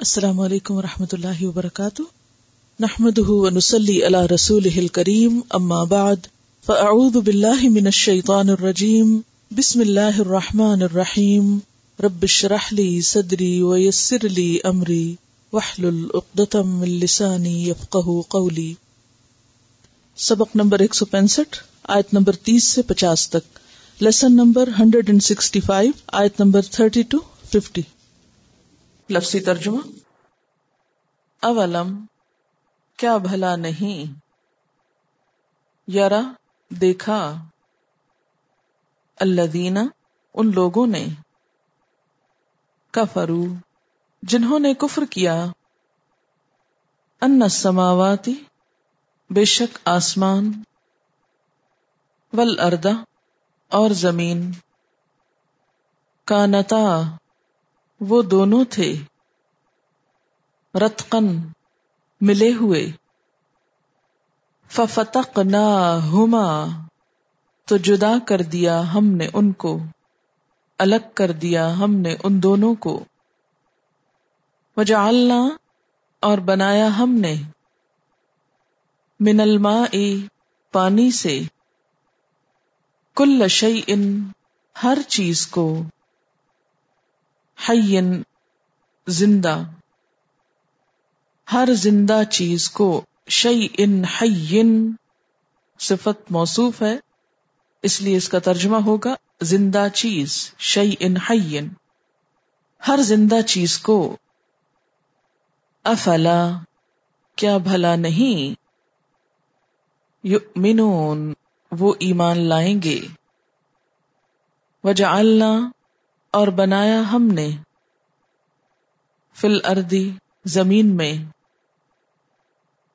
السلام علیکم و رحمۃ اللہ وبرکاتہ۔ نحمد نسلی اللہ رسول کریم اما بعد، فاعوذ باللہ من الشیطان الرجیم، بسم اللہ الرحمن الرحیم۔ رب اشرح لی صدری ویسر لی امری، واحلل عقدۃ من لسانی یفقهوا قولی۔ سبق نمبر 165 آیت نمبر 30 سے 50 تک۔ لیسن نمبر 165 آیت نمبر 30 ٹو 50 لفظی ترجمہ؟ اولم، کیا بھلا نہیں؟ یارا دیکھا۔ اللہ ان لوگوں نے۔ کفرو جنہوں نے کفر کیا۔ ان سماواتی بے شک آسمان۔ ول اردا اور زمین۔ کا نتا وہ دونوں تھے۔ رتقن ملے ہوئے۔ ففتق نہ تو جدا کر دیا ہم نے ان کو۔ الگ کر دیا ہم نے ان دونوں کو۔ وجعلنا اور بنایا ہم نے۔ من الماء پانی سے۔ کل شعی ان ہر چیز کو۔ حین زندہ۔ ہر زندہ چیز کو شعی ان حین صفت موصوف ہے۔ اس لیے اس کا ترجمہ ہوگا زندہ چیز شعی ان حین ہر زندہ چیز کو افلا، کیا بھلا نہیں۔ یؤمنون، وہ ایمان لائیں گے۔ وجعلنا اور بنایا ہم نے فل اردی زمین میں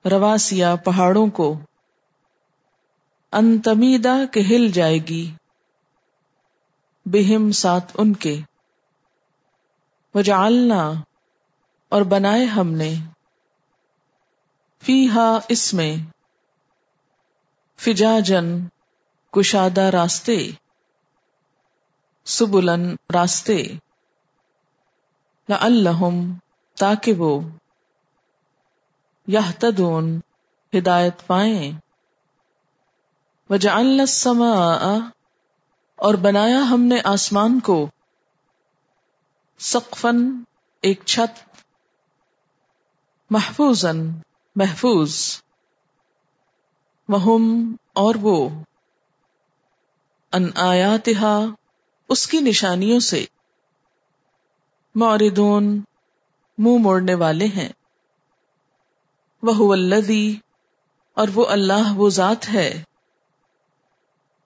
رواسیا پہاڑوں کو۔ انتمیدا کے ہل جائے گی۔ بہم ساتھ ان کے۔ وجعلنا اور بنائے ہم نے۔ فی ہا اس میں۔ فجاجن، کشادہ راستے۔ سبلن راستے۔ لعلہم، تاکہ وہ یہتدون ہدایت پائیں۔ وجعلنا السماء، اور بنایا ہم نے آسمان کو سقفن ایک چھت محفوظن محفوظ۔ وہم، اور وہ، ان آیاتہا اس کی نشانیوں سے موردون منہ موڑنے والے ہیں۔ وہ الذی اور وہ اللہ، وہ ذات ہے۔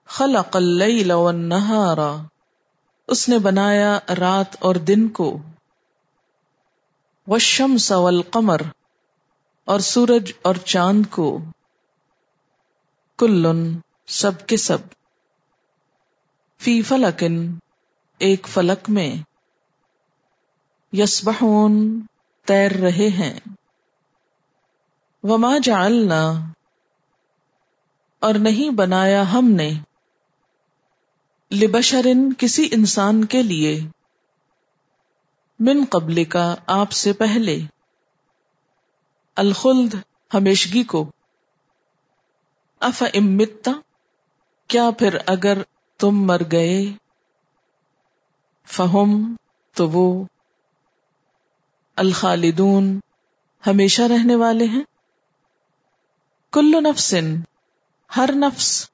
خلق اللیل والنہار اس نے بنایا رات اور دن کو۔ والشمس والقمر، اور سورج اور چاند کو۔ کلن سب کے سب۔ فی فلکن، ایک فلک میں یسبحون، تیر رہے ہیں۔ وما جعلنا، اور نہیں بنایا ہم نے لبشرن کسی انسان کے لیے من قبل کا آپ سے پہلے۔ الخلد، ہمیشگی کو۔ اف امتا کیا پھر اگر تم مر گئے، فہم تو وہ الخالدون ہمیشہ رہنے والے ہیں۔ کل نفسن، ہر نفس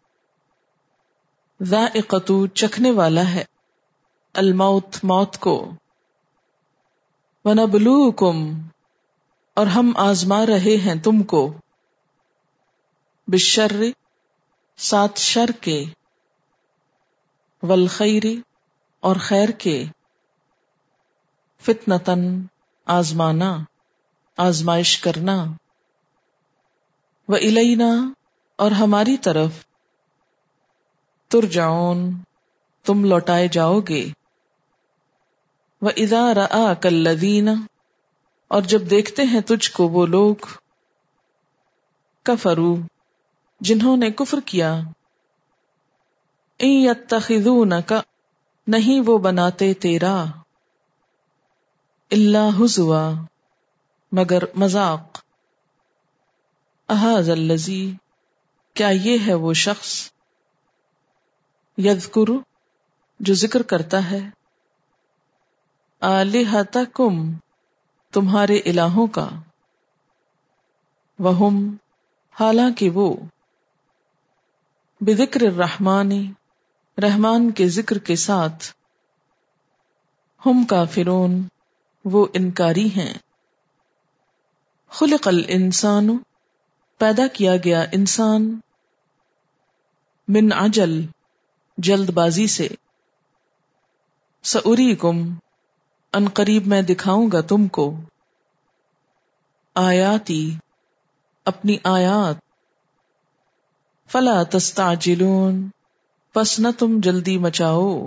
ذائقتو چکھنے والا ہے۔ الموت، موت کو۔ ونبلوکم، اور ہم آزما رہے ہیں تم کو۔ بشر سات شر کے۔ والخیری اور خیر کے فتنتن آزمانا، آزمائش کرنا۔ و الینا اور ہماری طرف ترجعون، تم لوٹائے جاؤ گے۔ وہ ادا را کلین اور جب دیکھتے ہیں تجھ کو وہ لوگ کفرو جنہوں نے کفر کیا۔ کا نہیں وہ بناتے تیرا اللہ حضوا مگر مذاق۔ احاظ الزی کیا یہ ہے وہ شخص؟ یذکر، جو ذکر کرتا ہے۔ آلہتکم، تمہارے الہوں کا۔ وہم، حالانکہ وہ، بذکر الرحمانی رحمان کے ذکر کے ساتھ، ہم کافرون، وہ انکاری ہیں۔ خلق الانسان، پیدا کیا گیا انسان، من عجل، جلد بازی سے۔ سعری کم ان قریب میں دکھاؤں گا تم کو۔ آیاتی، اپنی آیات۔ فلا تستعجلون۔ پس نہ تم جلدی مچاؤ۔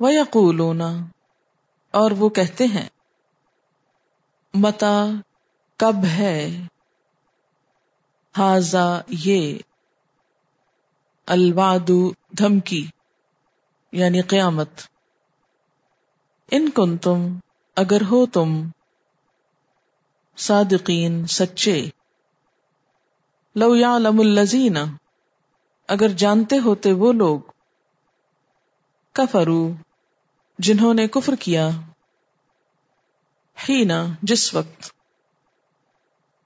وَيَقُولُونَ، اور وہ کہتے ہیں، متا کب ہے؟ ہاضا یہ الواد دھمکی یعنی قیامت۔ ان کن تم اگر ہو تم صادقین، سچے۔ لو یعلم الذین۔ اگر جانتے ہوتے وہ لوگ کفرو جنہوں نے کفر کیا ہی نہ جس وقت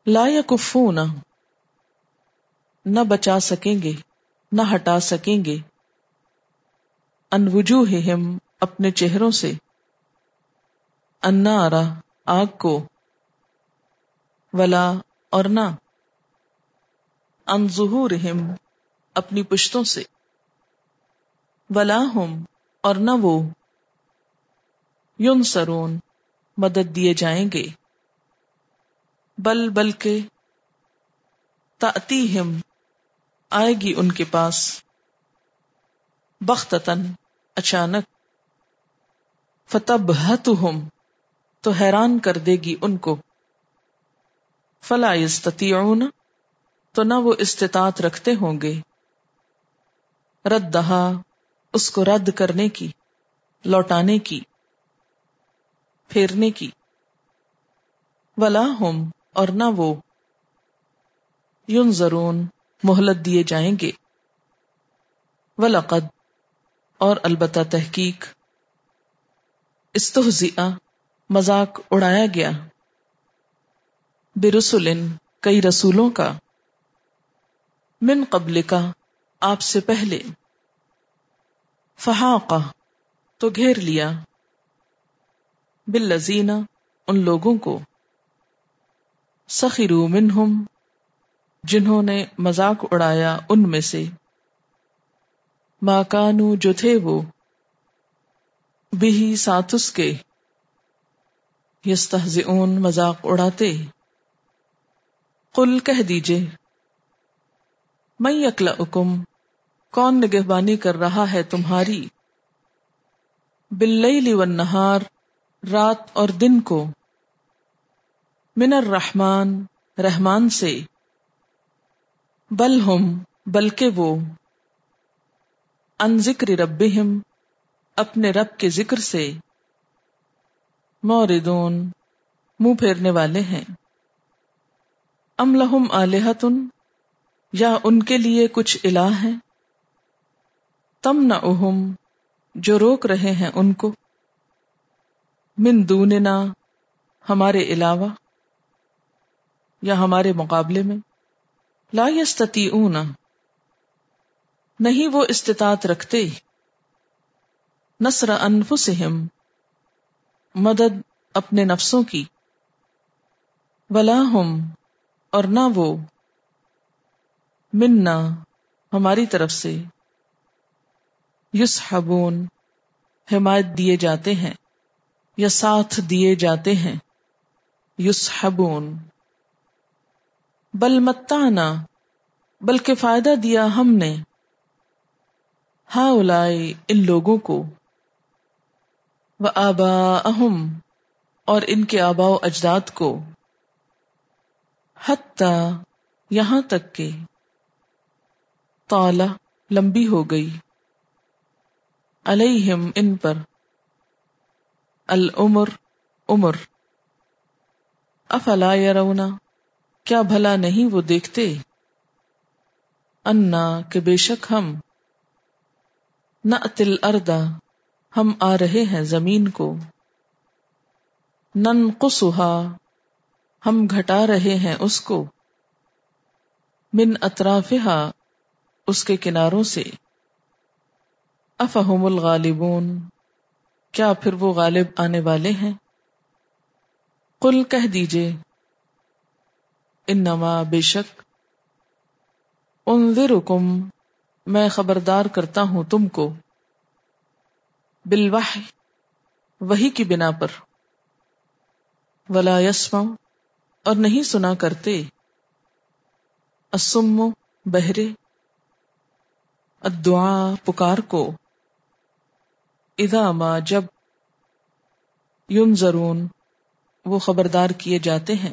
لا یکفون، نہ بچا سکیں گے، نہ ہٹا سکیں گے، ان وجوہہم، اپنے چہروں سے انارا آگ کو، ولا اور نہ، ان ظہورہم اپنی پشتوں سے۔ ولا ہم اور نہ وہ۔ یون سرون مدد دیے جائیں گے۔ بل، بلکہ تأتیہم، آئے گی ان کے پاس۔ بختتن اچانک۔ فتب تو حیران کر دے گی ان کو۔ فلا یستطیعون، تو نہ وہ استطاعت رکھتے ہوں گے۔ رد دہا، اس کو رد کرنے کی، لوٹانے کی، پھیرنے کی۔ ولا ہم اور نہ وہ۔ یون ضرون مہلت دیے جائیں گے۔ ولقد، اور البتہ تحقیق۔ استحزیا مذاق اڑایا گیا۔ برسول کئی رسولوں کا۔ من قبل کا آپ سے پہلے۔ فہاقہ تو گھیر لیا۔ باللزینہ ان لوگوں کو۔ سخرو منہم، جنہوں نے مذاق اڑایا ان میں سے۔ ماکانو جو تھے وہ۔ بھی ساتس کے۔ یستہزئون، مذاق اڑاتے۔ قل، کہہ دیجے میں اکلا اکم کون نگہبانی کر رہا ہے تمہاری؟ بل والنہار، رات اور دن کو۔ من الرحمن، رحمان سے۔ بل ہم، بلکہ وہ۔ ان ذکر رب اپنے رب کے ذکر سے۔ موردون، منہ پھیرنے والے ہیں۔ ام لہم آلہتن، یا ان کے لیے کچھ الہ ہیں؟ تم نہ اہم جو روک رہے ہیں ان کو۔ من دوننا، ہمارے علاوہ یا ہمارے مقابلے میں۔ لا یستطیعون، نہیں وہ استطاعت رکھتے۔ نصر انفسہم، مدد اپنے نفسوں کی۔ ولا ہم، اور نہ وہ۔ منا ہماری طرف سے۔ یس حمایت دیے جاتے ہیں، یا ساتھ دیے جاتے ہیں یس بل متانا بلکہ فائدہ دیا ہم نے ہا الائی ان لوگوں کو وہ آبا اہم اور ان کے آبا و اجداد کو، حتی یہاں تک کہ تالا لمبی ہو گئی۔ علیہم ان پر۔ العمر، عمر۔ افلا یرونا کیا بھلا نہیں وہ دیکھتے؟ انا، کہ بے شک ہم۔ نہ اتل اردا ہم آ رہے ہیں زمین کو۔ نن قسحا ہم گھٹا رہے ہیں اس کو۔ من اطرافہا، اس کے کناروں سے۔ افہم الغالبون؟ کیا پھر وہ غالب آنے والے ہیں؟ قل کہہ دیجیے، انما بے شک، انذرکم، میں خبردار کرتا ہوں تم کو، بالوحی وہی کی بنا پر۔ ولا یسمع، اور نہیں سنا کرتے۔ اسم بہرے۔ ادعا پکار کو۔ اذا ما جب یون ضرون وہ خبردار کیے جاتے ہیں۔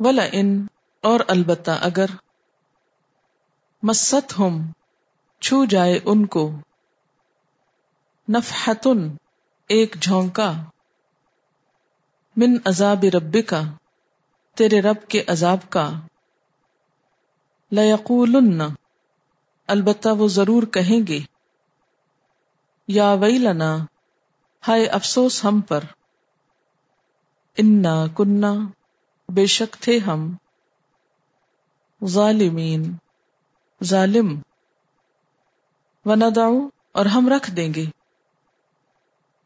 ولا ان، اور البتہ اگر مست ہم چھو جائے ان کو۔ نفحتن، ایک جھونکا۔ من عذاب رب کا تیرے رب کے عذاب کا۔ لَيَقُولُنَّ البتہ وہ ضرور کہیں گے۔ یا ویلنا، ہائے افسوس ہم پر۔ انا کننا بے شک تھے ہم۔ ظالمین، ظالم۔ وندعو اور ہم رکھ دیں گے۔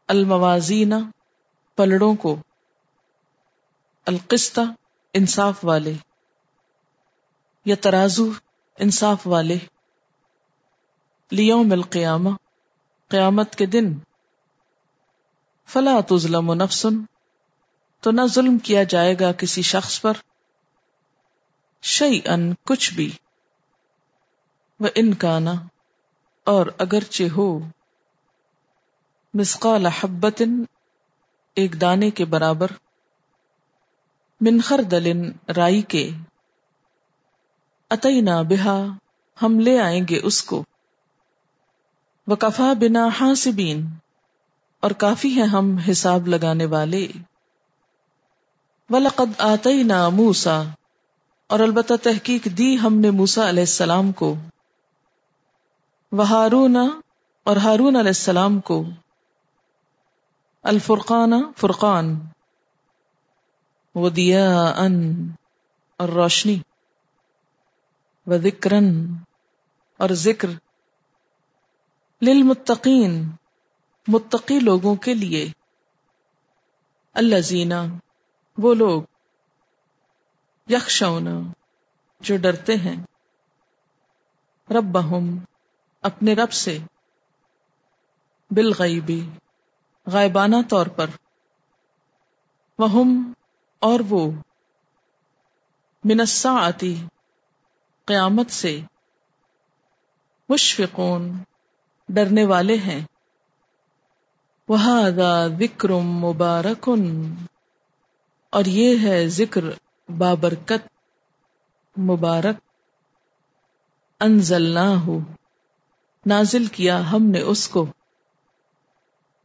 الموازین، پلڑوں کو۔ القسط، انصاف والے۔ یا ترازو، انصاف والے۔ لیوم القیامہ قیامت کے دن۔ فلا تظلم نفس۔ تو نہ ظلم کیا جائے گا کسی شخص پر۔ شعی ان کچھ بھی۔ وہ انکانا اور اگرچہ ہو۔ مسقال حبت ایک دانے کے برابر۔ منخر دلن رائی کے۔ اتنا بہا۔ ہم لے آئیں گے اس کو۔ وکفا بنا حاسبین، اور کافی ہے ہم حساب لگانے والے۔ ولقد آتینا موسا اور البتہ تحقیق دی ہم نے موسا علیہ السلام کو۔ وہ ہارون اور ہارون علیہ السلام کو۔ الفرقان، فرقان۔ وہ دیا ان اور روشنی۔ و ذکرن اور ذکر۔ للمتقین، متقی لوگوں کے لیے۔ اللہ زینا وہ لوگ یکشونا جو ڈرتے ہیں۔ رب اپنے رب سے۔ بالغیبی غائبانہ طور پر۔ وہ اور وہ۔ منسا آتی قیامت سے۔ مشفقون ڈرنے والے ہیں۔ وہ ذکر مبارکن اور یہ ہے ذکر بابرکت مبارک۔ انزلنا ہو نازل کیا ہم نے اس کو۔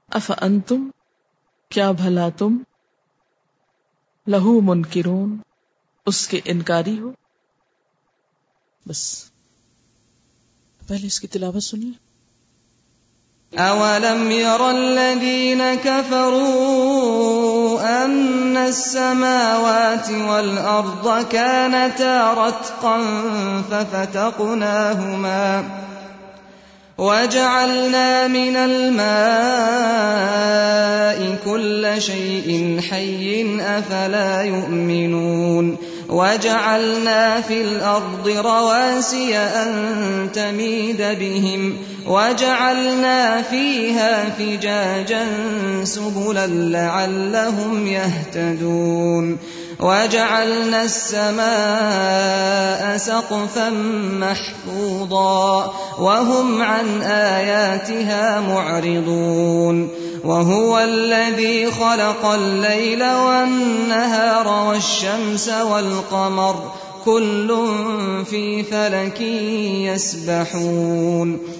اف انتم کیا بھلا تم؟ لہو منکرون۔ اس کے انکاری ہو۔ بس۔ پہلے اس کی تلاوت سنیے۔ اولم ير الذين كفروا ان السماوات والارض كانتا رتقا ففتقناهما وجعلنا من الماء كل شيء حي افلا يؤمنون وجعلنا في الارض رواسي ان تميد بهم وجعلنا فيها فجاجا سبلا لعلهم يهتدون. وجعلنا السماء سقفا محفوظا وهم عن اياتها معرضون. وهو الذي خلق الليل والنهار والشمس والقمر. كل في فلك يسبحون.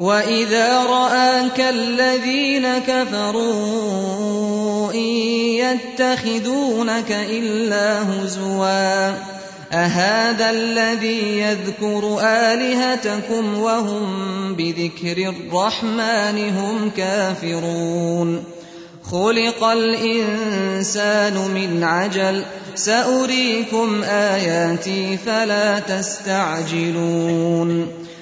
وإذا رآك الذين كفروا إن يتخذونك إلا هزوا أهذا الذي يذكر آلهتكم وهم بذكر الرحمن هم كافرون خلق الإنسان من عجل سأريكم آياتي فلا تستعجلون